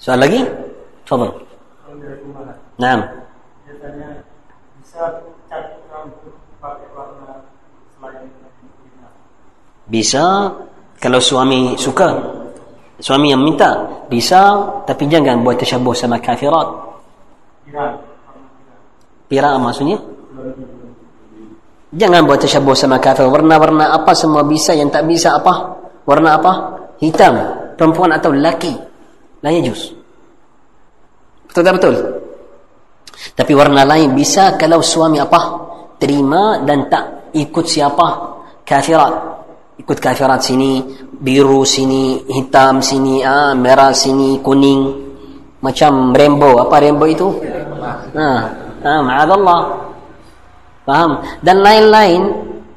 Soal lagi? Tafadhal. Naam. bisa kalau suami suka. Suami yang minta bisa tapi jangan buat tasyabuh sama kafirat. Pira maksudnya? Jangan buat tasyabuh sama kafir. Warna-warna apa semua bisa yang tak bisa apa? Warna apa? Hitam. Perempuan atau lelaki. La yajuz. Betul tak betul? Tapi warna lain bisa kalau suami apa? Terima dan tak ikut siapa? Kafirat. Ikut kafirat sini, biru sini, hitam sini, ah, merah sini, kuning. Macam rainbow. Apa rainbow itu? Ah, ah, ma'adallah. Faham? Dan lain-lain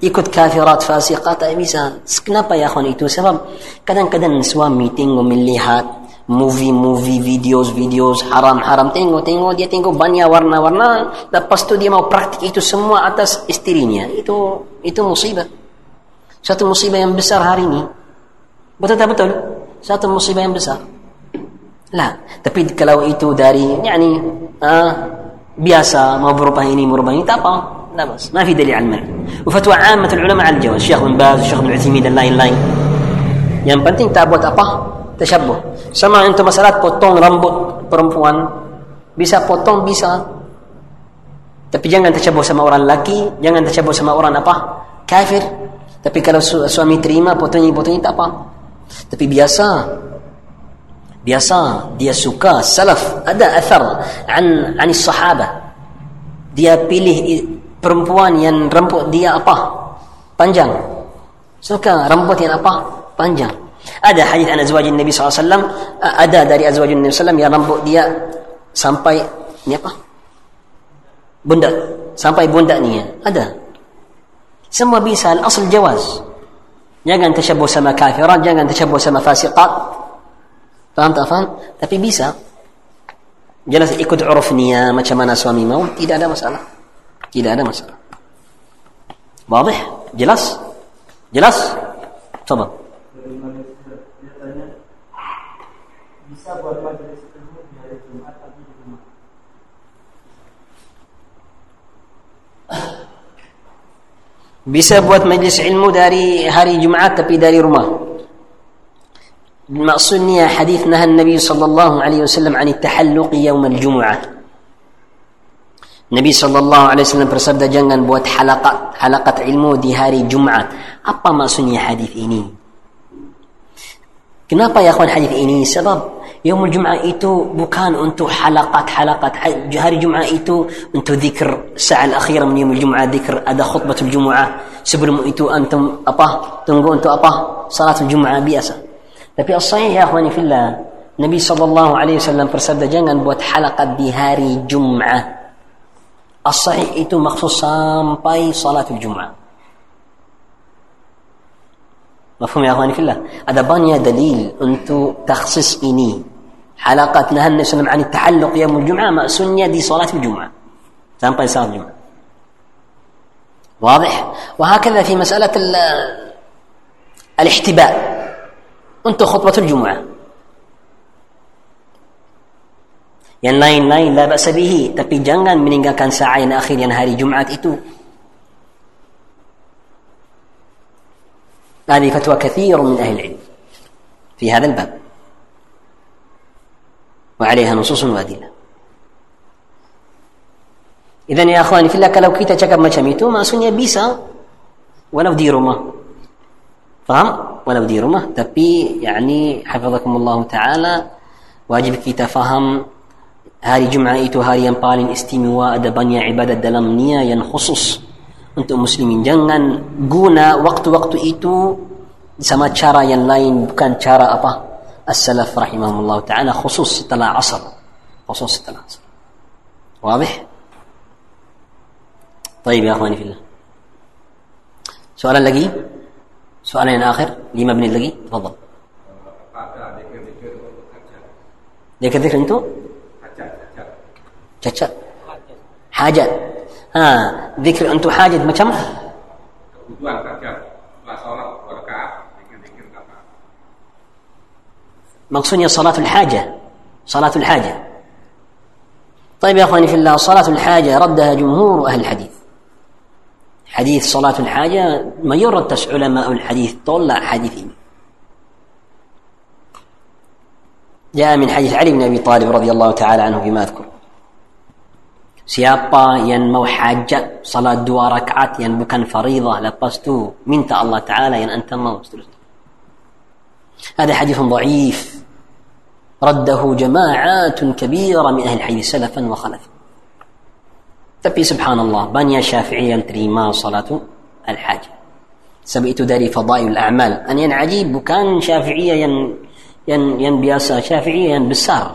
ikut kafirat fasiqat tak bisa. Kenapa ya akhwan itu? Sebab kadang-kadang suami tengok melihat movie-movie, videos-videos haram-haram tengok-tengok dia tengok banyak warna-warna lepas tu dia mau praktik itu semua atas istrinya itu itu musibah satu musibah yang besar hari ini betul tak betul satu musibah yang besar lah tapi kalau itu dari yani ah, biasa mau berubah ini merubah ini tak apa لا بأس ما في دليل على المنع وفتوى عامة العلماء على الجواز الشيخ بن باز الشيخ بن عثيمين dan lain-lain yang penting tak buat apa tasyabuh sama untuk masalah potong rambut perempuan. Bisa potong bisa. Tapi jangan tasyabuh sama orang lelaki jangan tasyabuh sama orang apa? Kafir. Tapi kalau su suami terima potongnya-potongnya tak apa. Tapi biasa. Biasa. Dia suka salaf. Ada athar an an sahabah dia pilih perempuan yang rambut dia apa? Panjang. Suka rambut yang apa? Panjang ada hadis an azwaj Nabi SAW ada dari azwaj Nabi SAW yang rambut dia sampai ni apa bundak sampai bundak ni ada semua bisa al-asl jawaz jangan tasyabuh sama kafirat jangan tasyabuh sama fasiqat faham tak faham tapi bisa jelas ikut urufnya macam mana suami mau tidak ada masalah tidak ada masalah واضح jelas jelas coba di hari Jumat tapi di rumah. bisa buat majlis ilmu dari hari Jumaat tapi dari rumah maksudnya hadis nahan Nabi sallallahu alaihi wasallam عن التحلق يوم الجمعة Nabi sallallahu alaihi wasallam bersabda jangan buat halakat halakat ilmu di hari Jumaat apa maksudnya hadis ini kenapa ya akhwan hadis ini sebab يوم الجمعة إتو بكان أنتو حلقات حلقات هاري جمعة إتو أنتو ذكر الساعة الأخيرة من يوم الجمعة ذكر هذا خطبة الجمعة سبل إتو أنتم أبا تنقو أنتو أبا صلاة الجمعة بيأسا تبي الصحيح يا أخواني في الله النبي صلى الله عليه وسلم برسد جنغن بوت حلقة بهاري جمعة الصحيح إتو مخصوص سامباي صلاة الجمعة مفهوم يا اخواني في الله هذا بانيا دليل انتو تخصيص اني حلقات نهى النبي صلى الله عليه وسلم عن التحلق يوم الجمعة ما سنيه دي صلاة الجمعة. sampai صلاة الجمعة. واضح؟ وهكذا في مسألة الاحتباء. انتو خطبة الجمعة. Yang lain-lain la ba'sa bihi tapi jangan meninggalkan saat yang akhir yang hari Jumaat itu. هذه فتوى كثير من أهل العلم في هذا الباب. وعليها نصوص وأدلة إذن يا أخواني في الله kalau kita cakap macam itu maksudnya bisa walau di rumah faham walau di rumah tapi يعني حفظكم الله تعالى wajib kita faham hari Jumaat itu hari yang paling istimewa ada banyak ibadat dalamnya yang khusus untuk muslimin jangan guna waktu-waktu itu sama cara yang lain bukan cara apa السلف رحمهم الله تعالى خصوص ستة العصر خصوص ستة العصر واضح؟ طيب يا أخواني في الله سؤالا لقي؟ سؤالين آخر لما بني لقي؟ تفضل ذكر ذكر أنتم؟ حاجات ها ذكر أنتم حاجة ما كم؟ Maksudnya salatul hajah صلاة الحاجة. طيب يا أخواني في الله صلاة الحاجة ردها جمهور أهل الحديث. حديث صلاة الحاجة ما يرد علماء الحديث طلع حديث جاء من حديث علي بن أبي طالب رضي الله تعالى عنه فيما أذكر. Siapa yang mau hajat salat dua rakaat yang bukan faridah lepas tu minta Allah Taala yang anta mau seterusnya. هذا حديث ضعيف. رده جماعات كبيرة من أهل الحي سلفا وخلفا. تبي سبحان الله بني شافعيا تريما صلاة الحاجة سبيت داري فضائل الأعمال. أن ينعجي بكان شافعيا ين ين ين بياسا شافعيا بالسار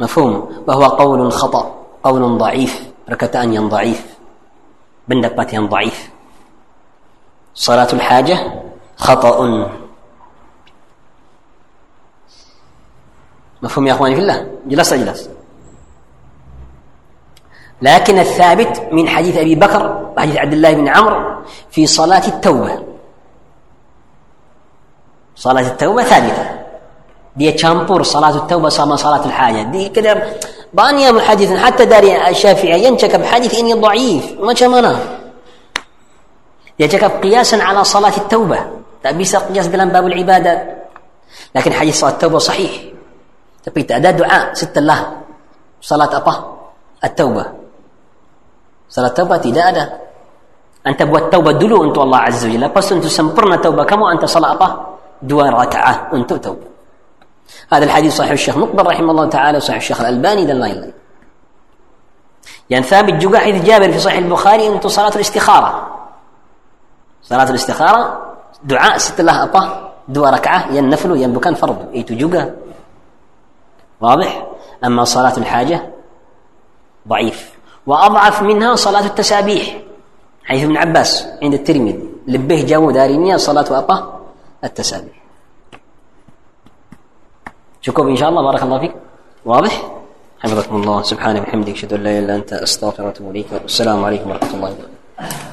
مفهوم؟ وهو قول خطأ قول ضعيف ركتان ين ضعيف بندبات ين ضعيف. صلاة الحاجة خطأ. مفهوم يا أخواني في الله؟ جلس جلس لكن الثابت من حديث أبي بكر وحديث عبد الله بن عمرو في صلاة التوبة. صلاة التوبة ثابتة. دي campur صلاة التوبة sama صلاة الحاجة. دي كده banyak محادث حتى داري الشافعي ينشك بحديث إني ضعيف. ما cakap qiyasan ala salat taubah tak bisa qiyas dalam bab ibadat lakin hadis salat taubah sahih tapi tak ada doa setelah salat apa at-taubah salat taubah tidak ada anta buat taubah dulu untuk Allah Azza wa Jalla lepas untuk sempurna taubah kamu anta salat apa dua rakaat untuk taubah هذا الحديث صحيح الشيخ مقبل رحمه الله تعالى وصحيح الشيخ الألباني dan lain-lain yang ثابت juga hadis Jabir في صحيح البخاري untuk salat الاستخارة salat الاستخارة doa setelah apa dua rakaat yang naflu yang bukan fardu itu juga واضح؟ أما صلاة الحاجة؟ ضعيف. وأضعف منها صلاة التسابيح حيث ابن عباس عند الترمذي لبه جو دارينيا صلاة أبا التسابيح. شكرا إن شاء الله بارك الله فيك. واضح؟ حفظكم الله سبحانه وبحمدك أشهد أن لا إله إلا أنت أستغفرك وأتوب إليك والسلام عليكم ورحمة الله وبركاته.